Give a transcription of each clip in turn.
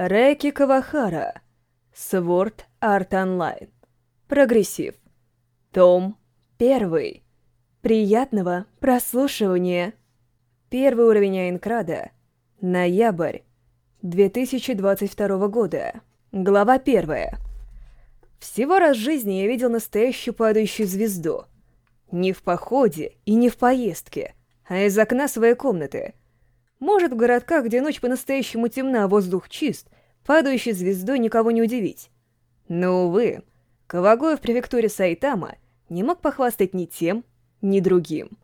Рэки Кавахара. Sword Art Online. Progressive. Том 1. Приятного прослушивания. Первый уровень Айнкрада. Ноябрь 2022 года. Глава 1. Всего раз в жизни я видел настоящую падающую звезду. Не в походе и не в поездке, а из окна своей комнаты. Может, в городках, где ночь по-настоящему темна, а воздух чист, падающей звездой никого не удивить. Но, увы, Кавагоя в префектуре Сайтама не мог похвастать ни тем, ни другим.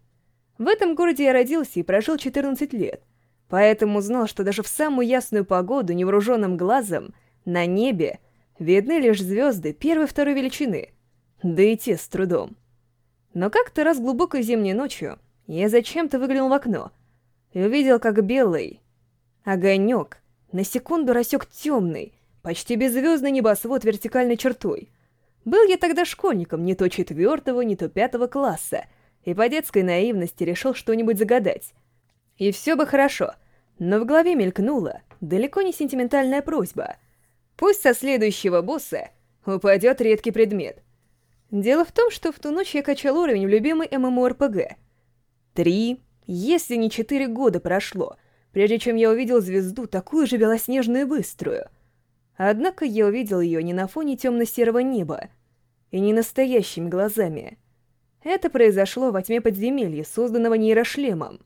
В этом городе я родился и прожил 14 лет, поэтому знал, что даже в самую ясную погоду невооруженным глазом на небе видны лишь звезды первой и второй величины, да и те с трудом. Но как-то раз глубокой зимней ночью я зачем-то выглянул в окно и увидел, как белый огонек на секунду рассек темный, почти беззвездный небосвод вертикальной чертой. Был я тогда школьником не то четвертого, не то пятого класса, и по детской наивности решил что-нибудь загадать. И все бы хорошо, но в голове мелькнула далеко не сентиментальная просьба. Пусть со следующего босса упадет редкий предмет. Дело в том, что в ту ночь я качал уровень в любимый ММО-РПГ. Три, если не четыре года прошло, прежде чем я увидел звезду такую же белоснежную и быструю. Однако я увидел ее не на фоне темно-серого неба и не настоящими глазами. Это произошло во тьме подземелья, созданного нейрошлемом.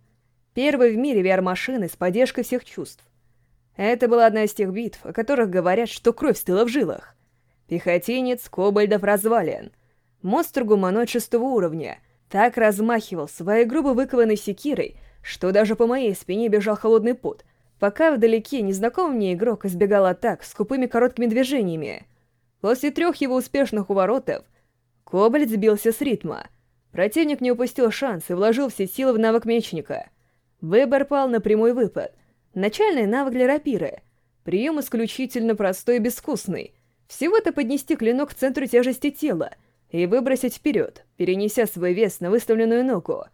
Первой в мире VR-машины с поддержкой всех чувств. Это была одна из тех битв, о которых говорят, что кровь стыла в жилах. Пехотинец Кобальдов развален. Монстр-гуманоид шестого уровня так размахивал своей грубо выкованной секирой, что даже по моей спине бежал холодный пот, пока вдалеке незнакомый мне игрок избегал атак с скупыми короткими движениями. После трех его успешных уворотов Кобальд сбился с ритма. Противник не упустил шанс и вложил все силы в навык мечника. Выбор пал на прямой выпад. Начальный навык для рапиры. Прием исключительно простой и безвкусный. Всего-то поднести клинок к центру тяжести тела и выбросить вперед, перенеся свой вес на выставленную ногу.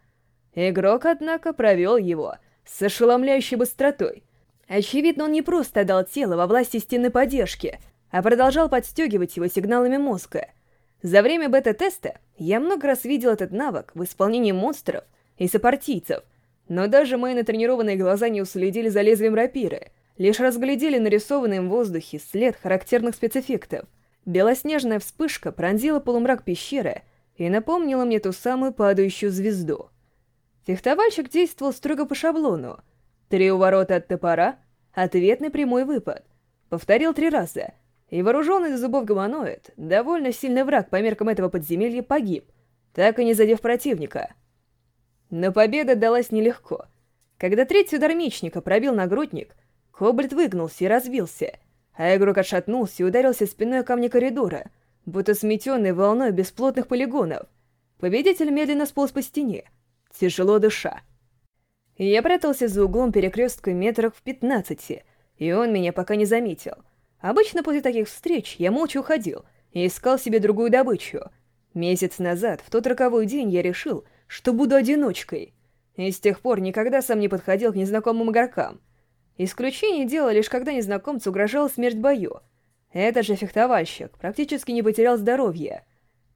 Игрок, однако, провел его с ошеломляющей быстротой. Очевидно, он не просто отдал тело во власти стены поддержки, а продолжал подстегивать его сигналами мозга. За время бета-теста я много раз видел этот навык в исполнении монстров и сопартийцев, но даже мои натренированные глаза не уследили за лезвием рапиры, лишь разглядели нарисованный в воздухе след характерных спецэффектов. Белоснежная вспышка пронзила полумрак пещеры и напомнила мне ту самую падающую звезду. Фехтовальщик действовал строго по шаблону. Три уворота от топора, ответный прямой выпад. Повторил три раза, и вооруженный до зубов гуманоид, довольно сильный враг по меркам этого подземелья, погиб, так и не задев противника. Но победа далась нелегко. Когда третий удар мечника пробил нагрудник, Кобальт выгнулся и разбился, а игрок отшатнулся и ударился спиной о камни коридора, будто сметенный волной бесплотных полигонов. Победитель медленно сполз по стене, тяжело дыша. Я прятался за углом перекрестка метрах в пятнадцати, и он меня пока не заметил. Обычно после таких встреч я молча уходил и искал себе другую добычу. Месяц назад, в тот роковой день, я решил, что буду одиночкой, и с тех пор никогда сам не подходил к незнакомым игрокам. Исключение дело лишь когда незнакомцу угрожала смерть бою. Этот же фехтовальщик практически не потерял здоровье.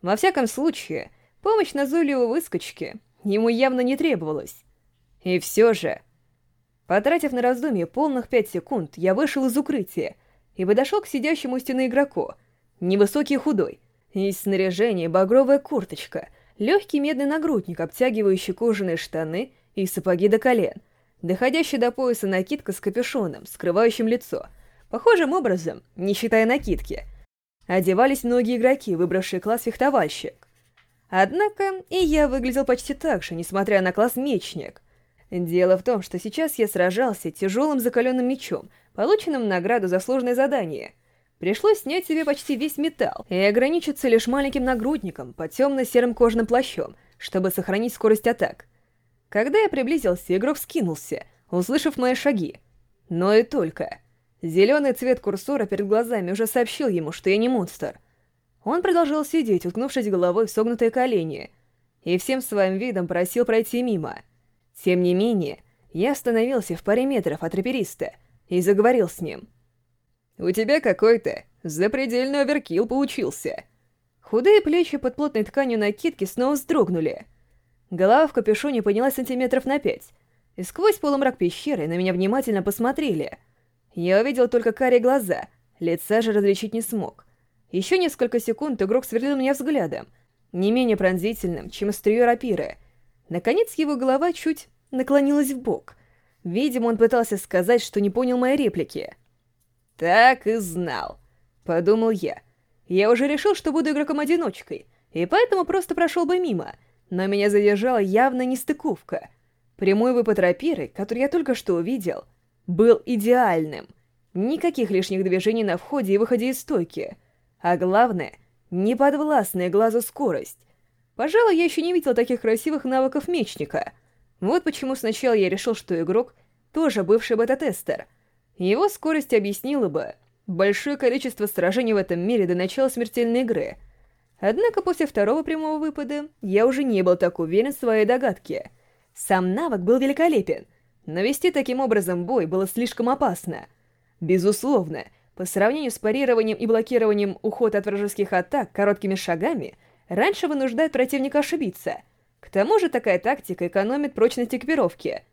Во всяком случае, помощь назойливого выскочки ему явно не требовалась. И все же... Потратив на раздумье полных пять секунд, я вышел из укрытия и подошел к сидящему у стены игроку. Невысокий и худой. Из снаряжения багровая курточка, легкий медный нагрудник, обтягивающий кожаные штаны и сапоги до колен — доходящая до пояса накидка с капюшоном, скрывающим лицо. Похожим образом, не считая накидки, одевались многие игроки, выбравшие класс фехтовальщик. Однако и я выглядел почти так же, несмотря на класс мечник. Дело в том, что сейчас я сражался тяжелым закаленным мечом, полученным награду за сложное задание. Пришлось снять себе почти весь металл и ограничиться лишь маленьким нагрудником под темно-серым кожаным плащом, чтобы сохранить скорость атак. Когда я приблизился, игрок скинулся, услышав мои шаги. Но и только. Зеленый цвет курсора перед глазами уже сообщил ему, что я не монстр. Он продолжал сидеть, уткнувшись головой в согнутые колени, и всем своим видом просил пройти мимо. Тем не менее, я остановился в паре метров от рапериста и заговорил с ним. У тебя какой-то запредельный оверкил получился. Худые плечи под плотной тканью накидки снова вздрогнули. Голова в капюшоне поднялась сантиметров на пять, и сквозь полумрак пещеры на меня внимательно посмотрели. Я увидел только карие глаза, лица же различить не смог. Еще несколько секунд игрок сверлил меня взглядом, не менее пронзительным, чем острие рапиры. Наконец его голова чуть наклонилась в бок. Видимо, он пытался сказать, что не понял моей реплики. «Так и знал», — подумал я. Я уже решил, что буду игроком-одиночкой, и поэтому просто прошел бы мимо, но меня задержала явно нестыковка. Прямой выпад рапиры, который я только что увидел, был идеальным. Никаких лишних движений на входе и выходе из стойки. А главное, неподвластная глазу скорость. Пожалуй, я еще не видел таких красивых навыков мечника. Вот почему сначала я решил, что игрок тоже бывший бета-тестер. Его скорость объяснила бы, большое количество сражений в этом мире до начала смертельной игры. Однако после второго прямого выпада я уже не был так уверен в своей догадке. Сам навык был великолепен, но вести таким образом бой было слишком опасно. Безусловно, по сравнению с парированием и блокированием уход от вражеских атак короткими шагами, раньше вынуждает противника ошибиться. К тому же такая тактика экономит прочность экипировки.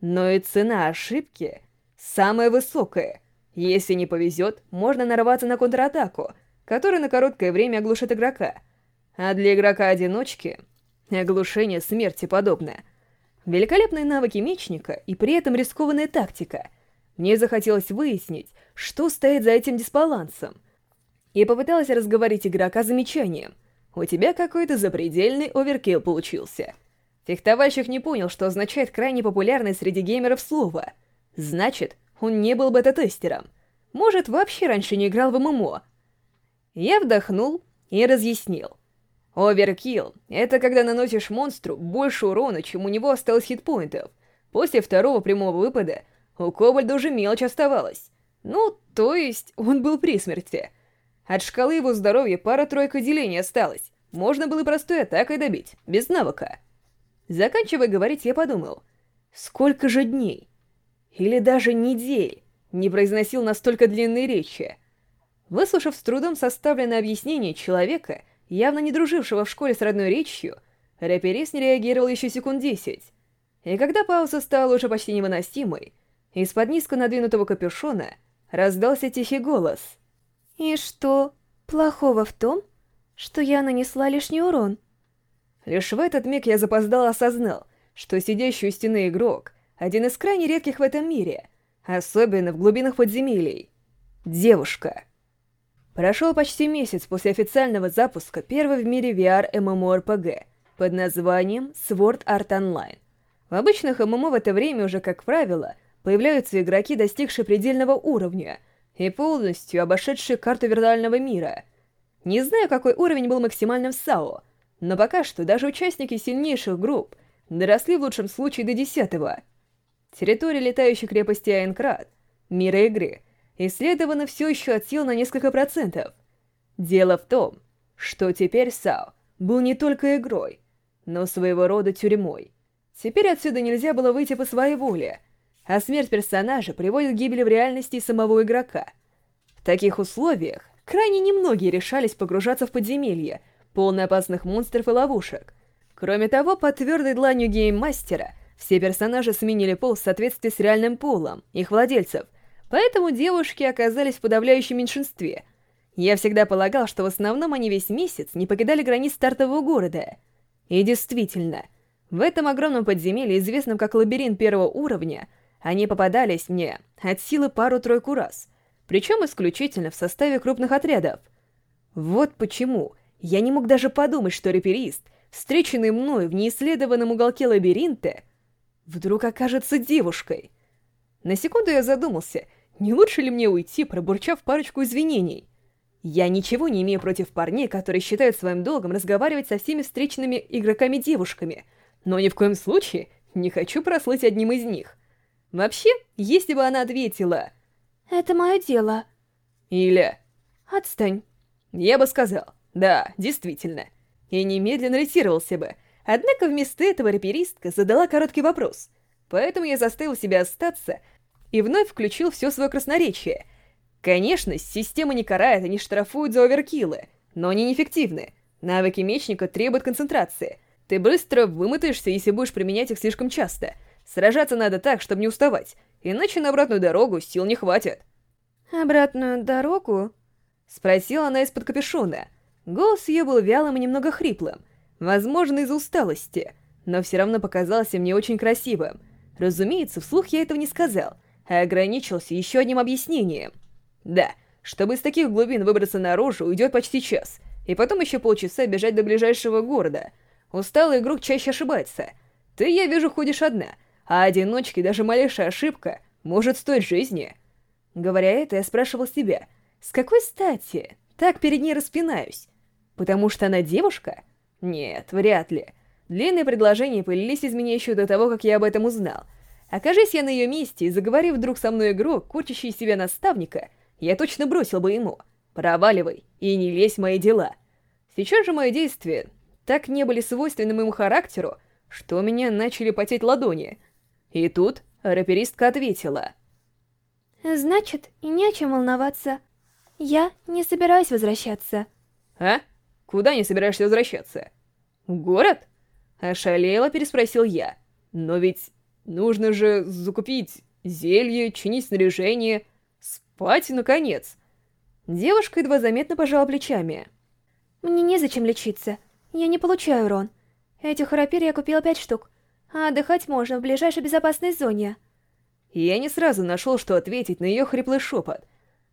Но и цена ошибки самая высокая — если не повезет, можно нарваться на контратаку, которая на короткое время оглушит игрока. А для игрока-одиночки оглушение смерти подобное. Великолепные навыки мечника и при этом рискованная тактика. Мне захотелось выяснить, что стоит за этим дисбалансом. И попыталась разговорить игрока замечанием. «У тебя какой-то запредельный оверкилл получился». Фехтовальщик не понял, что означает крайне популярное среди геймеров слово. Значит, он не был бета-тестером. Может, вообще раньше не играл в ММО. Я вдохнул и разъяснил. Оверкилл — это когда наносишь монстру больше урона, чем у него осталось хитпоинтов. После второго прямого выпада у Кобальда уже мелочь оставалась. Ну, то есть он был при смерти. От шкалы его здоровья пара-тройка делений осталось. Можно было простой атакой добить, без навыка. Заканчивая говорить, я подумал, сколько же дней? или даже недель не произносил настолько длинные речи. Выслушав с трудом составленное объяснение человека, явно не дружившего в школе с родной речью, рэперис не реагировал еще секунд десять. И когда пауза стала уже почти невыносимой, из-под низко надвинутого капюшона раздался тихий голос. «И что, плохого в том, что я нанесла лишний урон?» Лишь в этот миг я запоздал осознал, что сидящий у стены игрок — один из крайне редких в этом мире, особенно в глубинах подземелий. Девушка. Прошел почти месяц после официального запуска первой в мире VR MMORPG под названием Sword Art Online. В обычных ММО в это время уже, как правило, появляются игроки, достигшие предельного уровня и полностью обошедшие карту виртуального мира. Не знаю, какой уровень был максимальным в САО, но пока что даже участники сильнейших групп доросли в лучшем случае до десятого — Территория летающей крепости Айнкрат, мира игры, исследована все еще от сил на несколько процентов. Дело в том, что теперь САО был не только игрой, но своего рода тюрьмой. Теперь отсюда нельзя было выйти по своей воле, а смерть персонажа приводит к гибели в реальности самого игрока. В таких условиях крайне немногие решались погружаться в подземелье, полное опасных монстров и ловушек. Кроме того, под твердой дланью гейммастера все персонажи сменили пол в соответствии с реальным полом, их владельцев, поэтому девушки оказались в подавляющем меньшинстве. Я всегда полагал, что в основном они весь месяц не покидали границ стартового города. И действительно, в этом огромном подземелье, известном как лабиринт первого уровня, они попадались мне от силы пару-тройку раз, причем исключительно в составе крупных отрядов. Вот почему я не мог даже подумать, что реперист, встреченный мною в неисследованном уголке лабиринта, вдруг окажется девушкой. На секунду я задумался, не лучше ли мне уйти, пробурчав парочку извинений. Я ничего не имею против парней, которые считают своим долгом разговаривать со всеми встреченными игроками-девушками, но ни в коем случае не хочу прослыть одним из них. Вообще, если бы она ответила «Это мое дело» или «Отстань», я бы сказал «Да, действительно», и немедленно ретировался бы — Однако вместо этого раперистка задала короткий вопрос, поэтому я заставил себя остаться и вновь включил все свое красноречие. Конечно, система не карает и не штрафует за оверкиллы, но они неэффективны. Навыки мечника требуют концентрации. Ты быстро вымотаешься, если будешь применять их слишком часто. Сражаться надо так, чтобы не уставать, иначе на обратную дорогу сил не хватит. «Обратную дорогу?» — спросила она из-под капюшона. Голос ее был вялым и немного хриплым, возможно, из-за усталости, но все равно показался мне очень красивым. Разумеется, вслух я этого не сказал, ограничился еще одним объяснением. Да, чтобы из таких глубин выбраться наружу, уйдет почти час, и потом еще полчаса бежать до ближайшего города. Усталый игрок чаще ошибается. Ты, я вижу, ходишь одна, а одиночке даже малейшая ошибка может стоить жизни. Говоря это, я спрашивал себя, с какой стати так перед ней распинаюсь? Потому что она девушка? Нет, вряд ли. Длинные предложения полились из меня еще до того, как я об этом узнал. Окажись я на ее месте и заговорив вдруг со мной игрок, курчащий себя наставника, я точно бросил бы ему. Проваливай и не лезь в мои дела. Сейчас же мои действия так не были свойственны моему характеру, что у меня начали потеть ладони. И тут раперистка ответила. «Значит, и не о чем волноваться. Я не собираюсь возвращаться». «А? Куда не собираешься возвращаться? В город?» Ошалело переспросил я. «Но ведь нужно же закупить зелье, чинить снаряжение, спать, наконец». Девушка едва заметно пожала плечами. «Мне незачем лечиться. Я не получаю урон. Этих рапир я купила пять штук, а отдыхать можно в ближайшей безопасной зоне». Я не сразу нашел, что ответить на ее хриплый шепот.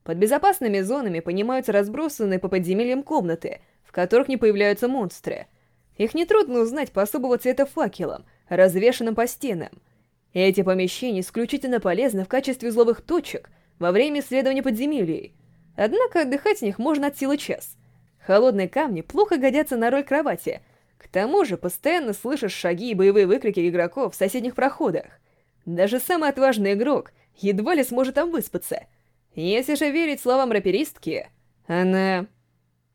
Под безопасными зонами понимаются разбросанные по подземельям комнаты, в которых не появляются монстры. Их нетрудно узнать по особого цвета факелам, развешанным по стенам. Эти помещения исключительно полезны в качестве узловых точек во время исследования подземелий. Однако отдыхать в них можно от силы час. Холодные камни плохо годятся на роль кровати. К тому же постоянно слышишь шаги и боевые выкрики игроков в соседних проходах. Даже самый отважный игрок едва ли сможет там выспаться. Если же верить словам раперистки, она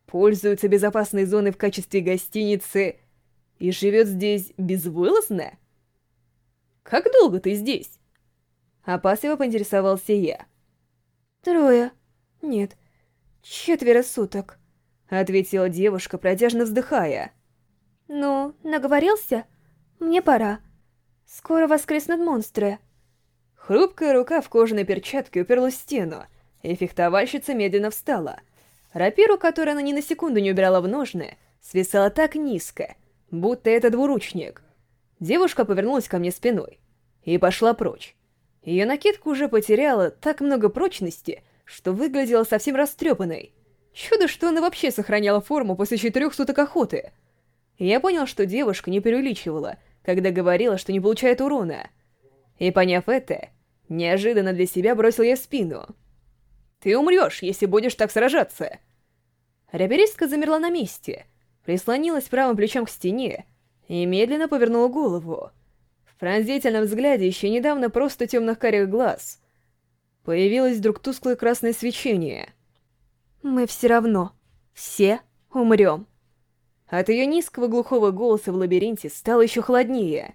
пользуется безопасной зоной в качестве гостиницы и живет здесь безвылазно? Как долго ты здесь? Опасливо поинтересовался я. Трое. Нет, четверо суток. Ответила девушка, протяжно вздыхая. Ну, наговорился? Мне пора. Скоро воскреснут монстры. Хрупкая рука в кожаной перчатке уперлась в стену, и фехтовальщица медленно встала. Рапиру, которую она ни на секунду не убирала в ножны, свисала так низко, будто это двуручник. Девушка повернулась ко мне спиной и пошла прочь. Ее накидка уже потеряла так много прочности, что выглядела совсем растрепанной. Чудо, что она вообще сохраняла форму после четырех суток охоты. Я понял, что девушка не преувеличивала — когда говорила, что не получает урона. И поняв это, неожиданно для себя бросил я в спину. «Ты умрешь, если будешь так сражаться!» Ряберистка замерла на месте, прислонилась правым плечом к стене и медленно повернула голову. В пронзительном взгляде еще недавно просто темных карих глаз появилось вдруг тусклое красное свечение. «Мы все равно, все умрем!» От ее низкого глухого голоса в лабиринте стало еще холоднее.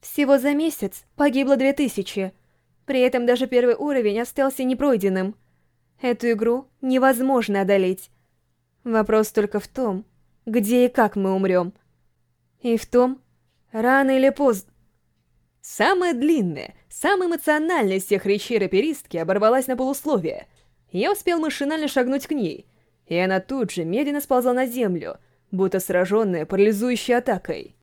Всего за месяц погибло две тысячи. При этом даже первый уровень остался непройденным. Эту игру невозможно одолеть. Вопрос только в том, где и как мы умрем. И в том, рано или поздно... Самая длинная, самая эмоциональная из всех речей раперистки оборвалась на полусловие. Я успел машинально шагнуть к ней, и она тут же медленно сползла на землю — будто сраженная парализующей атакой.